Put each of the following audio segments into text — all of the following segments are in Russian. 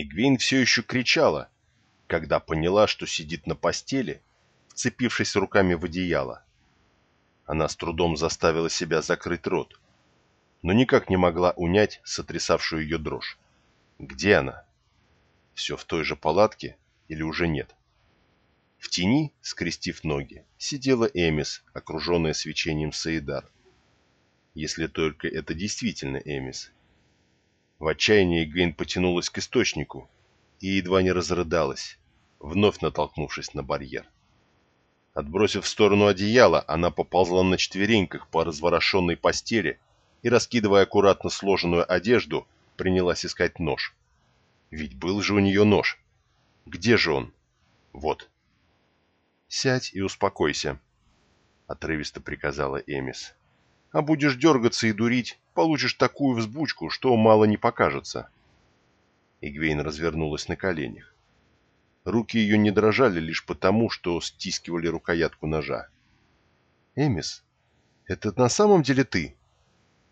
Эгвейн все еще кричала, когда поняла, что сидит на постели, вцепившись руками в одеяло. Она с трудом заставила себя закрыть рот, но никак не могла унять сотрясавшую ее дрожь. Где она? Все в той же палатке или уже нет? В тени, скрестив ноги, сидела Эмис, окруженная свечением Саидар. Если только это действительно Эмис. В отчаянии Гвин потянулась к источнику и едва не разрыдалась, вновь натолкнувшись на барьер. Отбросив в сторону одеяло, она поползла на четвереньках по разворошенной постели и, раскидывая аккуратно сложенную одежду, принялась искать нож. Ведь был же у нее нож. Где же он? Вот. «Сядь и успокойся», — отрывисто приказала Эмис. «А будешь дергаться и дурить, получишь такую взбучку, что мало не покажется». Игвейн развернулась на коленях. Руки ее не дрожали лишь потому, что стискивали рукоятку ножа. «Эмис, это на самом деле ты?»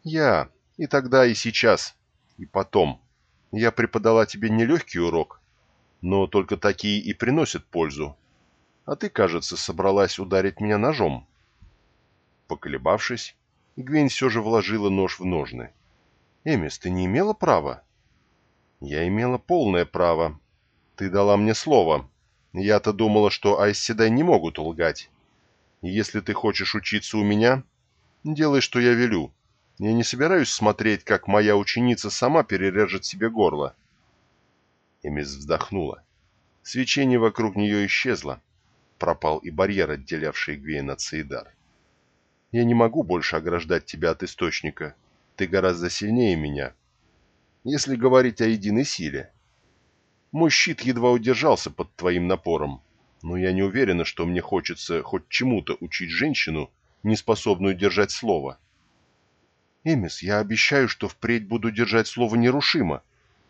«Я. И тогда, и сейчас. И потом. Я преподала тебе нелегкий урок, но только такие и приносят пользу а ты, кажется, собралась ударить меня ножом». Поколебавшись, Гвен все же вложила нож в ножны. «Эмис, ты не имела права?» «Я имела полное право. Ты дала мне слово. Я-то думала, что Айсседай не могут лгать. И если ты хочешь учиться у меня, делай, что я велю. Я не собираюсь смотреть, как моя ученица сама перережет себе горло». Эмис вздохнула. Свечение вокруг нее исчезло пропал и барьер, отделявший Гвейн от Саидар. «Я не могу больше ограждать тебя от источника. Ты гораздо сильнее меня. Если говорить о единой силе. Мой щит едва удержался под твоим напором, но я не уверена, что мне хочется хоть чему-то учить женщину, не способную держать слово». «Эмис, я обещаю, что впредь буду держать слово нерушимо,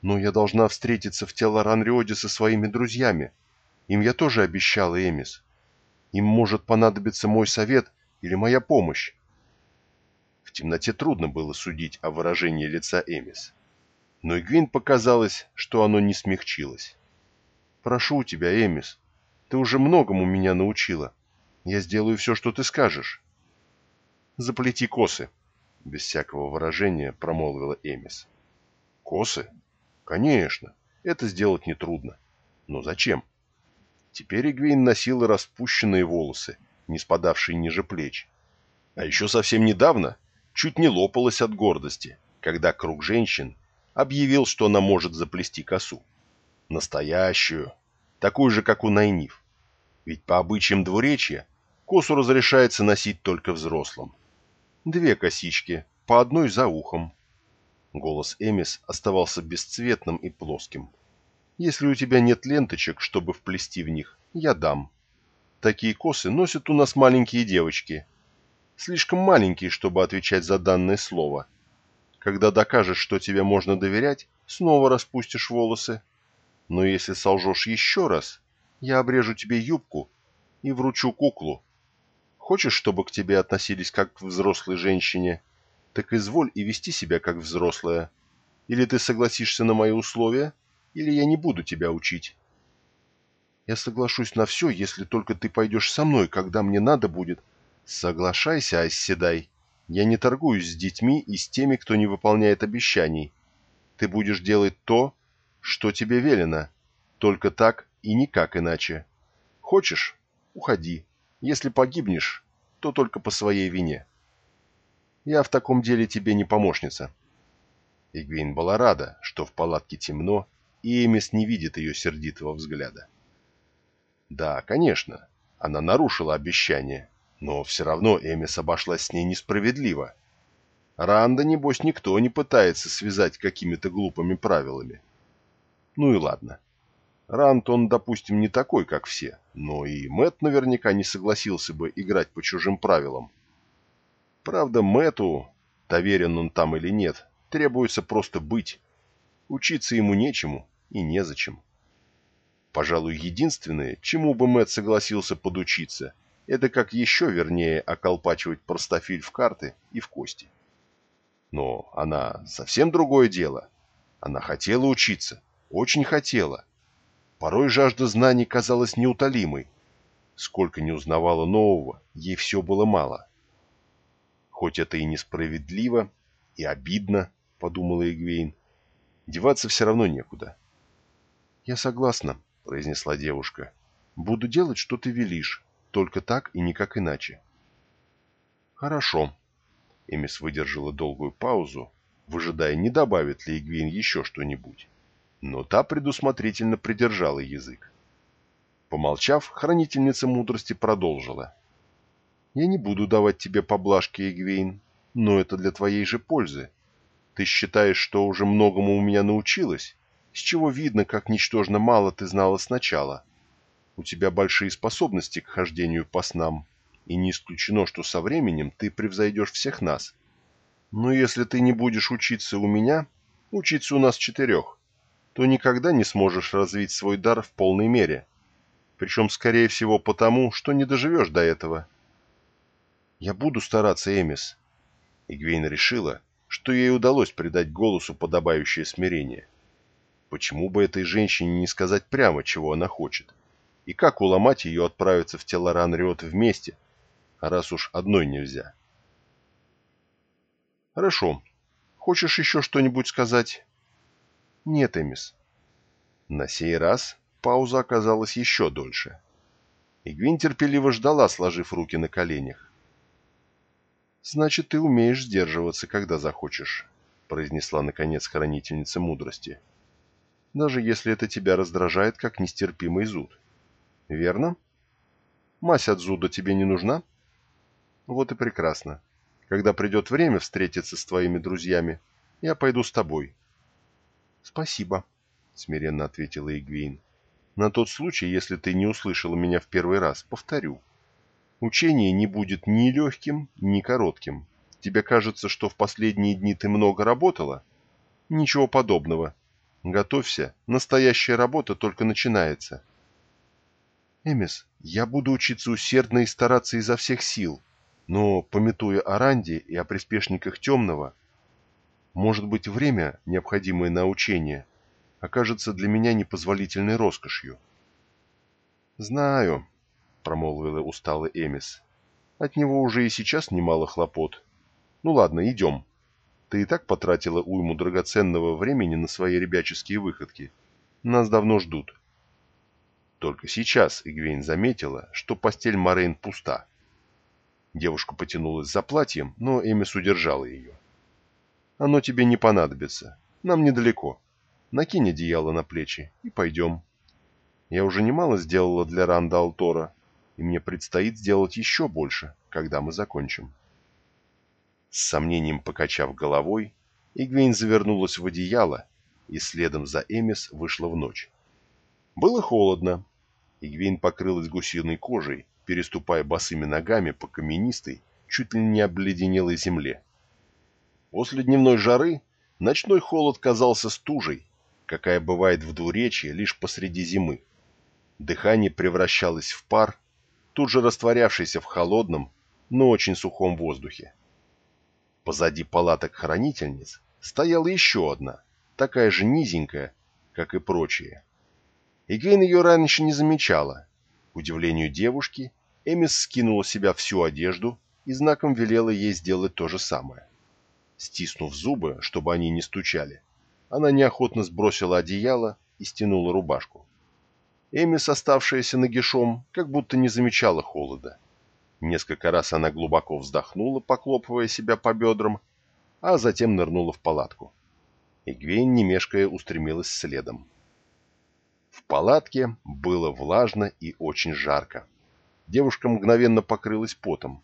но я должна встретиться в тело Ранриоде со своими друзьями», им я тоже обещал, Эмис. Им может понадобиться мой совет или моя помощь. В темноте трудно было судить о выражении лица Эмис. Но Игвин показалось, что оно не смягчилось. «Прошу тебя, Эмис, ты уже многому меня научила. Я сделаю все, что ты скажешь». «Заплети косы», — без всякого выражения промолвила Эмис. «Косы? Конечно, это сделать нетрудно. Но зачем?» Теперь Игвейн носила распущенные волосы, не спадавшие ниже плеч. А еще совсем недавно чуть не лопалась от гордости, когда круг женщин объявил, что она может заплести косу. Настоящую, такую же, как у Найниф. Ведь по обычаям двуречья косу разрешается носить только взрослым. Две косички, по одной за ухом. Голос Эмис оставался бесцветным и плоским. Если у тебя нет ленточек, чтобы вплести в них, я дам. Такие косы носят у нас маленькие девочки. Слишком маленькие, чтобы отвечать за данное слово. Когда докажешь, что тебе можно доверять, снова распустишь волосы. Но если солжешь еще раз, я обрежу тебе юбку и вручу куклу. Хочешь, чтобы к тебе относились как к взрослой женщине, так изволь и вести себя как взрослая. Или ты согласишься на мои условия?» или я не буду тебя учить. Я соглашусь на все, если только ты пойдешь со мной, когда мне надо будет. Соглашайся, Айсседай. Я не торгуюсь с детьми и с теми, кто не выполняет обещаний. Ты будешь делать то, что тебе велено. Только так и никак иначе. Хочешь — уходи. Если погибнешь, то только по своей вине. Я в таком деле тебе не помощница. Игвейн была рада, что в палатке темно, и Эмис не видит ее сердитого взгляда. Да, конечно, она нарушила обещание, но все равно Эмис обошлась с ней несправедливо. Ранда, небось, никто не пытается связать какими-то глупыми правилами. Ну и ладно. Ранд, он, допустим, не такой, как все, но и Мэт наверняка не согласился бы играть по чужим правилам. Правда, Мэту, доверен он там или нет, требуется просто быть. Учиться ему нечему, и незачем. Пожалуй, единственное, чему бы Мэтт согласился подучиться, это как еще вернее околпачивать простофиль в карты и в кости. Но она совсем другое дело. Она хотела учиться, очень хотела. Порой жажда знаний казалась неутолимой. Сколько не узнавала нового, ей все было мало. Хоть это и несправедливо, и обидно, — подумала Игвейн, — деваться все равно некуда. — Я согласна, — произнесла девушка. — Буду делать, что ты велишь, только так и никак иначе. — Хорошо. Эмис выдержала долгую паузу, выжидая, не добавит ли Игвейн еще что-нибудь. Но та предусмотрительно придержала язык. Помолчав, хранительница мудрости продолжила. «Я не буду давать тебе поблажки, Игвейн, но это для твоей же пользы. Ты считаешь, что уже многому у меня научилась, с чего видно, как ничтожно мало ты знала сначала. У тебя большие способности к хождению по снам, и не исключено, что со временем ты превзойдешь всех нас. Но если ты не будешь учиться у меня, учиться у нас четырех, то никогда не сможешь развить свой дар в полной мере. Причем, скорее всего, потому, что не доживешь до этого. Я буду стараться, Эмис. Игвейн решила, что ей удалось придать голосу подобающее смирение. Почему бы этой женщине не сказать прямо, чего она хочет? И как уломать ее отправиться в Телоран Риот вместе, раз уж одной нельзя? Хорошо. Хочешь еще что-нибудь сказать? Нет, Эмис. На сей раз пауза оказалась еще дольше. Игвин терпеливо ждала, сложив руки на коленях. «Значит, ты умеешь сдерживаться, когда захочешь», — произнесла, наконец, хранительница мудрости. «Даже если это тебя раздражает, как нестерпимый зуд. Верно? Мазь от зуда тебе не нужна? Вот и прекрасно. Когда придет время встретиться с твоими друзьями, я пойду с тобой». «Спасибо», — смиренно ответила Игвейн. «На тот случай, если ты не услышала меня в первый раз, повторю. Учение не будет ни легким, ни коротким. Тебе кажется, что в последние дни ты много работала? Ничего подобного. Готовься, настоящая работа только начинается. Эмис, я буду учиться усердно и стараться изо всех сил, но, пометуя о Ранде и о приспешниках Темного, может быть, время, необходимое на учение, окажется для меня непозволительной роскошью. Знаю, промолвила устало Эмис. От него уже и сейчас немало хлопот. Ну ладно, идем. Ты и так потратила уйму драгоценного времени на свои ребяческие выходки. Нас давно ждут. Только сейчас Игвейн заметила, что постель Морейн пуста. Девушка потянулась за платьем, но Эмис удержала ее. «Оно тебе не понадобится. Нам недалеко. Накинь одеяло на плечи и пойдем. Я уже немало сделала для Ранда Алтора, и мне предстоит сделать еще больше, когда мы закончим. С сомнением покачав головой, Игвейн завернулась в одеяло и следом за Эмис вышла в ночь. Было холодно. Игвейн покрылась гусиной кожей, переступая босыми ногами по каменистой, чуть ли не обледенелой земле. После дневной жары ночной холод казался стужей, какая бывает в двуречье лишь посреди зимы. Дыхание превращалось в пар, тут же растворявшийся в холодном, но очень сухом воздухе. Позади палаток хранительниц стояла еще одна, такая же низенькая, как и прочие. Игейн ее раньше не замечала. К удивлению девушки, Эмис скинула с себя всю одежду и знаком велела ей сделать то же самое. Стиснув зубы, чтобы они не стучали, она неохотно сбросила одеяло и стянула рубашку. Эмис, оставшаяся нагишом, как будто не замечала холода. Несколько раз она глубоко вздохнула, поклопывая себя по бедрам, а затем нырнула в палатку. Игвейн, не мешкая, устремилась следом. В палатке было влажно и очень жарко. Девушка мгновенно покрылась потом.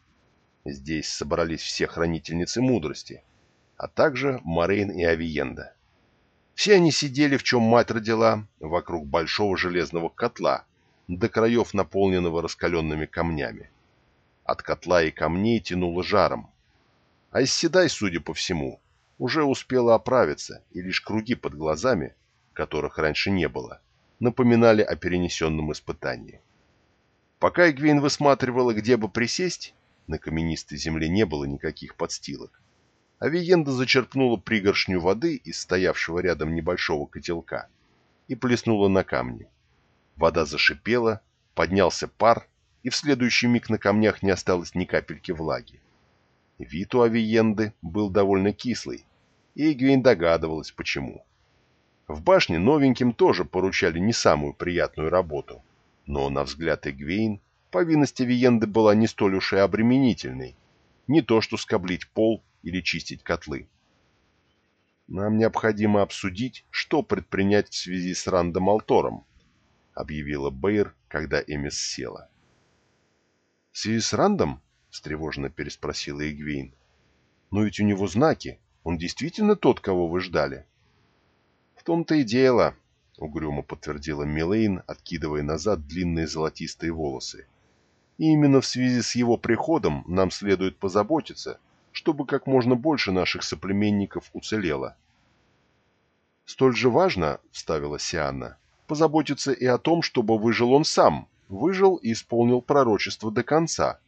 Здесь собрались все хранительницы мудрости, а также Морейн и Авиенда. Все они сидели, в чем мать родила, вокруг большого железного котла, до краев наполненного раскаленными камнями. От котла и камней тянуло жаром. А Исседай, судя по всему, уже успела оправиться, и лишь круги под глазами, которых раньше не было, напоминали о перенесенном испытании. Пока Игвейн высматривала, где бы присесть, на каменистой земле не было никаких подстилок. Авиенда зачерпнула пригоршню воды из стоявшего рядом небольшого котелка и плеснула на камни. Вода зашипела, поднялся пар, и в следующий миг на камнях не осталось ни капельки влаги. Вид у Авиенды был довольно кислый, и Эгвейн догадывалась, почему. В башне новеньким тоже поручали не самую приятную работу, но, на взгляд Эгвейн, повинность Авиенды была не столь уж и обременительной, не то что скоблить пол или чистить котлы. «Нам необходимо обсудить, что предпринять в связи с Рандом Алтором», объявила Бэйр, когда Эмис села. «В связи с Рандом?» — встревоженно переспросила Игвейн. «Но ведь у него знаки. Он действительно тот, кого вы ждали?» «В том-то и дело», — угрюмо подтвердила Милейн, откидывая назад длинные золотистые волосы. «И именно в связи с его приходом нам следует позаботиться, чтобы как можно больше наших соплеменников уцелело». «Столь же важно», — вставила Сианна, — «позаботиться и о том, чтобы выжил он сам, выжил и исполнил пророчество до конца.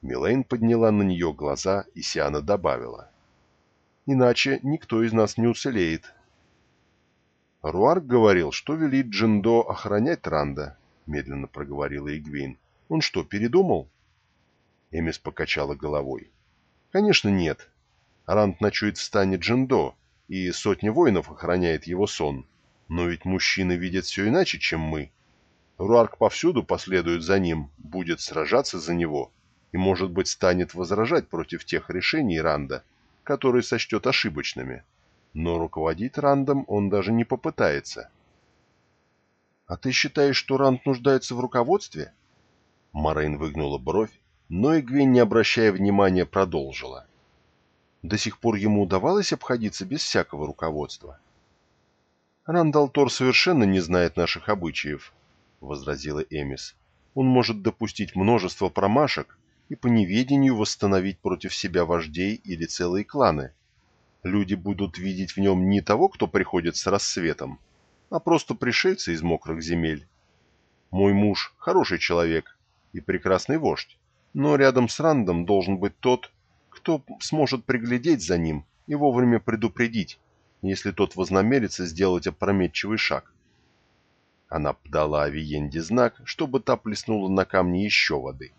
Милейн подняла на нее глаза, и Сиана добавила. «Иначе никто из нас не уцелеет». «Руарк говорил, что велит Джиндо охранять Ранда», — медленно проговорила Игвейн. «Он что, передумал?» Эмис покачала головой. «Конечно нет. Ранд ночует в стане Джиндо, и сотня воинов охраняет его сон. Но ведь мужчины видят все иначе, чем мы. Руарк повсюду последует за ним, будет сражаться за него и, может быть, станет возражать против тех решений Ранда, которые сочтет ошибочными. Но руководить Рандом он даже не попытается. «А ты считаешь, что Ранд нуждается в руководстве?» Морейн выгнула бровь, но Игвин, не обращая внимания, продолжила. До сих пор ему удавалось обходиться без всякого руководства. Рандалтор совершенно не знает наших обычаев, — возразила Эмис. «Он может допустить множество промашек и по неведению восстановить против себя вождей или целые кланы. Люди будут видеть в нем не того, кто приходит с рассветом, а просто пришельца из мокрых земель. Мой муж — хороший человек и прекрасный вождь, но рядом с Рандом должен быть тот, кто сможет приглядеть за ним и вовремя предупредить, если тот вознамерится сделать опрометчивый шаг. Она подала Авиенде знак, чтобы та плеснула на камни еще воды.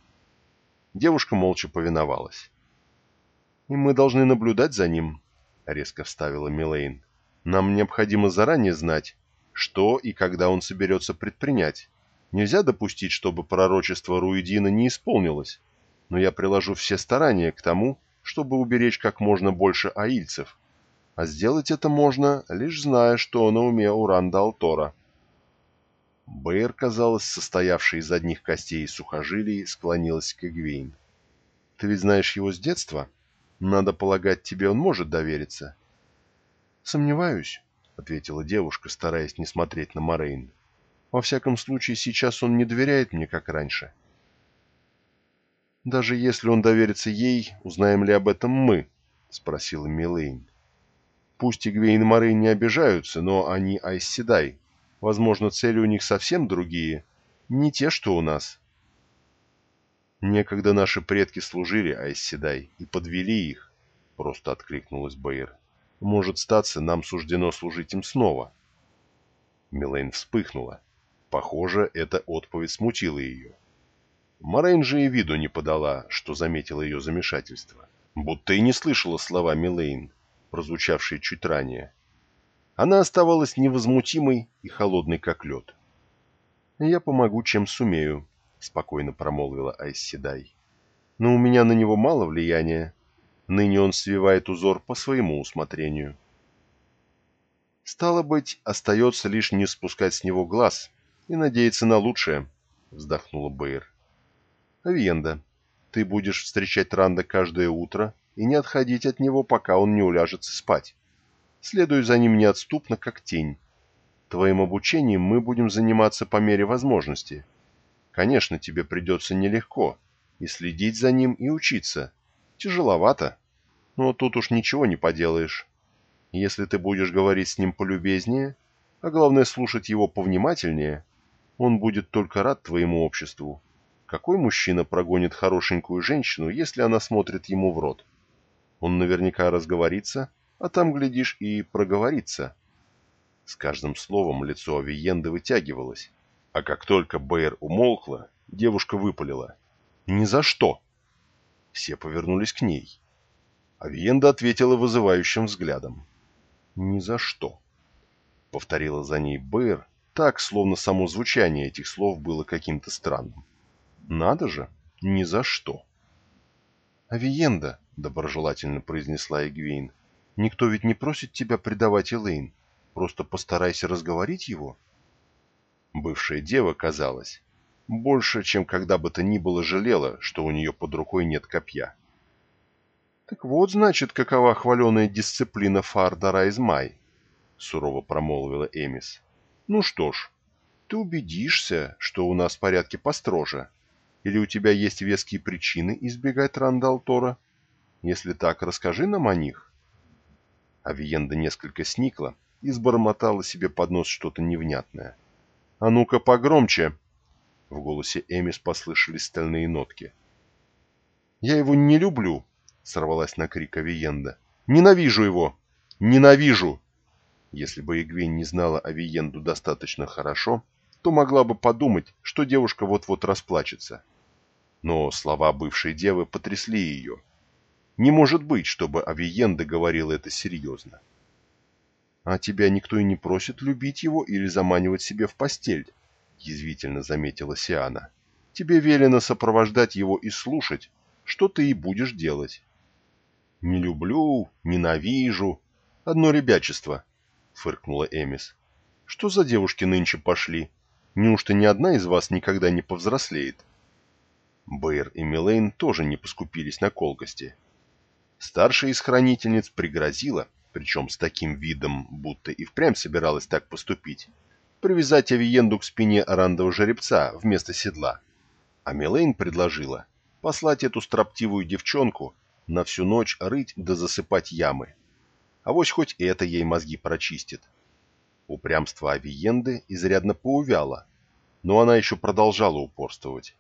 Девушка молча повиновалась. «И мы должны наблюдать за ним», — резко вставила Милейн. «Нам необходимо заранее знать, что и когда он соберется предпринять. Нельзя допустить, чтобы пророчество Руидина не исполнилось, но я приложу все старания к тому, чтобы уберечь как можно больше аильцев. А сделать это можно, лишь зная, что на уме у Ранда Алтора». Бэйр, казалось, состоявший из одних костей и сухожилий, склонилась к Эгвейн. «Ты ведь знаешь его с детства? Надо полагать, тебе он может довериться». «Сомневаюсь», — ответила девушка, стараясь не смотреть на Морейн. «Во всяком случае, сейчас он не доверяет мне, как раньше». «Даже если он доверится ей, узнаем ли об этом мы?» — спросила Милейн. «Пусть Эгвейн и Морейн не обижаются, но они Айз Седай. Возможно, цели у них совсем другие, не те, что у нас. Некогда наши предки служили Айз Седай и подвели их, просто откликнулась Бэйр. Может статься, нам суждено служить им снова. Милейн вспыхнула. Похоже, эта отповедь смутила ее. Морейн же и виду не подала, что заметила ее замешательство. Будто и не слышала слова Милейн, прозвучавшие чуть ранее. Она оставалась невозмутимой и холодной, как лед. «Я помогу, чем сумею», — спокойно промолвила Айсседай. «Но у меня на него мало влияния. Ныне он свивает узор по своему усмотрению». «Стало быть, остается лишь не спускать с него глаз и надеяться на лучшее», — вздохнула Бэйр. «Авиенда, ты будешь встречать Ранда каждое утро и не отходить от него, пока он не уляжется спать. Следуй за ним неотступно, как тень. Твоим обучением мы будем заниматься по мере возможности. Конечно, тебе придется нелегко, и следить за ним, и учиться. Тяжеловато, но тут уж ничего не поделаешь. Если ты будешь говорить с ним полюбезнее, а главное слушать его повнимательнее, он будет только рад твоему обществу. Какой мужчина прогонит хорошенькую женщину, если она смотрит ему в рот? Он наверняка разговорится, а там, глядишь, и проговорится. С каждым словом лицо Авиенды вытягивалось, а как только Бэйр умолкла, девушка выпалила. «Ни за что!» Все повернулись к ней. Авиенда ответила вызывающим взглядом. «Ни за что!» Повторила за ней Бэйр, так, словно само звучание этих слов было каким-то странным. «Надо же! Ни за что!» «Авиенда!» — доброжелательно произнесла Эгвейн. «Никто ведь не просит тебя предавать Элейн. Просто постарайся разговорить его». Бывшая дева, казалось, больше, чем когда бы то ни было жалела, что у нее под рукой нет копья. «Так вот, значит, какова хваленая дисциплина Фардара Измай», — сурово промолвила Эмис. «Ну что ж, ты убедишься, что у нас в порядке построже. Или у тебя есть веские причины избегать Рандалтора? Если так, расскажи нам о них». Авиенда несколько сникла и сбормотала себе под нос что-то невнятное. «А ну-ка погромче!» В голосе Эмис послышались стальные нотки. «Я его не люблю!» — сорвалась на крик Авиенда. «Ненавижу его! Ненавижу!» Если бы Игвень не знала Авиенду достаточно хорошо, то могла бы подумать, что девушка вот-вот расплачется. Но слова бывшей девы потрясли ее. Не может быть, чтобы Авиенда говорила это серьезно. «А тебя никто и не просит любить его или заманивать себе в постель», — язвительно заметила Сиана. «Тебе велено сопровождать его и слушать, что ты и будешь делать». «Не люблю, ненавижу. Одно ребячество», — фыркнула Эмис. «Что за девушки нынче пошли? Неужто ни одна из вас никогда не повзрослеет?» Бэйр и Милейн тоже не поскупились на колкости. Старшая из хранительниц пригрозила, причем с таким видом, будто и впрямь собиралась так поступить, привязать Авиенду к спине орандового жеребца вместо седла. А Милейн предложила послать эту строптивую девчонку на всю ночь рыть да засыпать ямы. А вось хоть это ей мозги прочистит. Упрямство Авиенды изрядно поувяло, но она еще продолжала упорствовать.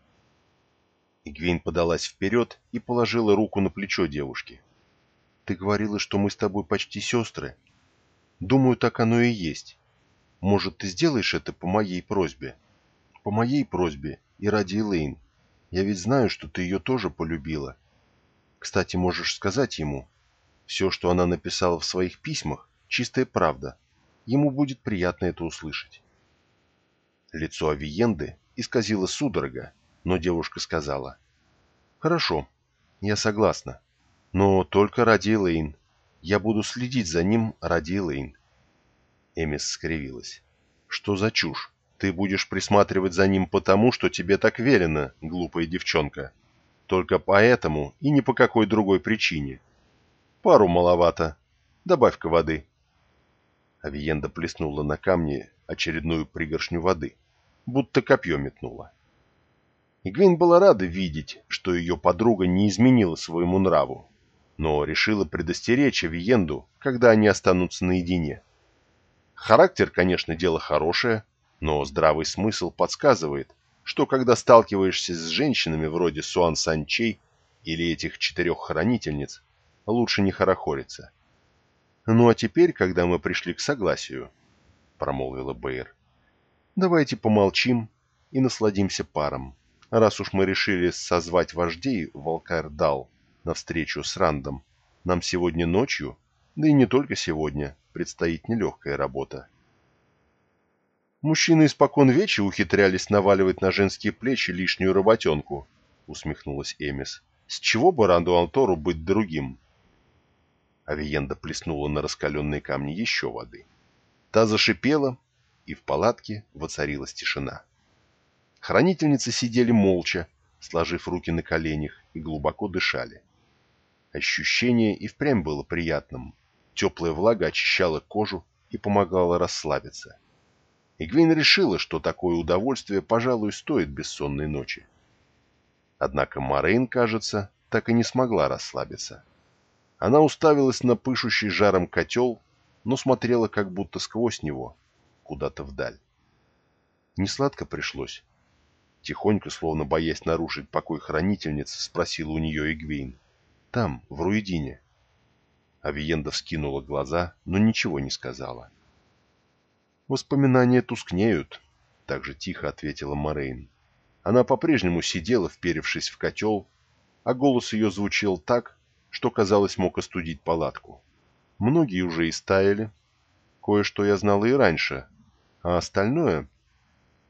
Игвейн подалась вперед и положила руку на плечо девушки. Ты говорила, что мы с тобой почти сестры. Думаю, так оно и есть. Может, ты сделаешь это по моей просьбе? По моей просьбе и ради Элейн. Я ведь знаю, что ты ее тоже полюбила. Кстати, можешь сказать ему. Все, что она написала в своих письмах, чистая правда. Ему будет приятно это услышать. Лицо Авиенды исказило судорога, но девушка сказала. «Хорошо, я согласна. Но только ради Элейн. Я буду следить за ним ради Элейн. Эмис скривилась. Что за чушь? Ты будешь присматривать за ним потому, что тебе так велено, глупая девчонка. Только поэтому и ни по какой другой причине. Пару маловато. Добавь-ка воды. Авиенда плеснула на камни очередную пригоршню воды, будто копье метнула. Игвин была рада видеть, что ее подруга не изменила своему нраву, но решила предостеречь Авиенду, когда они останутся наедине. Характер, конечно, дело хорошее, но здравый смысл подсказывает, что когда сталкиваешься с женщинами вроде Суан Санчей или этих четырех хранительниц, лучше не хорохориться. «Ну а теперь, когда мы пришли к согласию», — промолвила Бэйр, — «давайте помолчим и насладимся паром, раз уж мы решили созвать вождей в на встречу с Рандом. Нам сегодня ночью, да и не только сегодня, предстоит нелегкая работа. Мужчины испокон вечи ухитрялись наваливать на женские плечи лишнюю работенку, усмехнулась Эмис. С чего бы Ранду Алтору быть другим? Авиенда плеснула на раскаленные камни еще воды. Та зашипела, и в палатке воцарилась тишина. Хранительницы сидели молча, сложив руки на коленях, и глубоко дышали. Ощущение и впрямь было приятным. Теплая влага очищала кожу и помогала расслабиться. Игвейн решила, что такое удовольствие, пожалуй, стоит бессонной ночи. Однако Морейн, кажется, так и не смогла расслабиться. Она уставилась на пышущий жаром котел, но смотрела как будто сквозь него, куда-то вдаль. Несладко пришлось. Тихонько, словно боясь нарушить покой хранительницы, спросила у нее Игвейн. Там, в Руидине. Авиенда вскинула глаза, но ничего не сказала. Воспоминания тускнеют, так же тихо ответила Морейн. Она по-прежнему сидела, вперевшись в котел, а голос ее звучал так, что, казалось, мог остудить палатку. Многие уже и стаяли. Кое-что я знала и раньше, а остальное...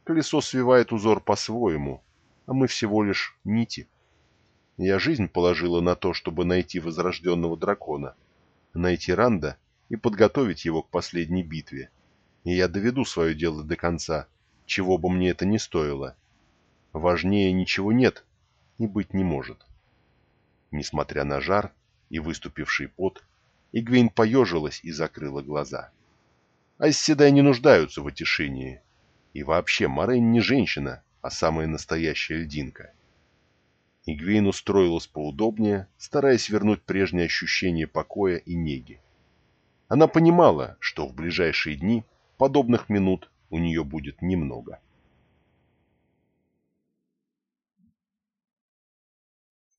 Колесо свивает узор по-своему, а мы всего лишь нити. Я жизнь положила на то, чтобы найти возрожденного дракона, найти Ранда и подготовить его к последней битве. И я доведу свое дело до конца, чего бы мне это ни стоило. Важнее ничего нет и быть не может. Несмотря на жар и выступивший пот, Игвейн поежилась и закрыла глаза. Айсседай не нуждаются в утешении. И вообще, Морейн не женщина, а самая настоящая льдинка. Игвейн устроилась поудобнее, стараясь вернуть прежнее ощущение покоя и неги. Она понимала, что в ближайшие дни подобных минут у нее будет немного.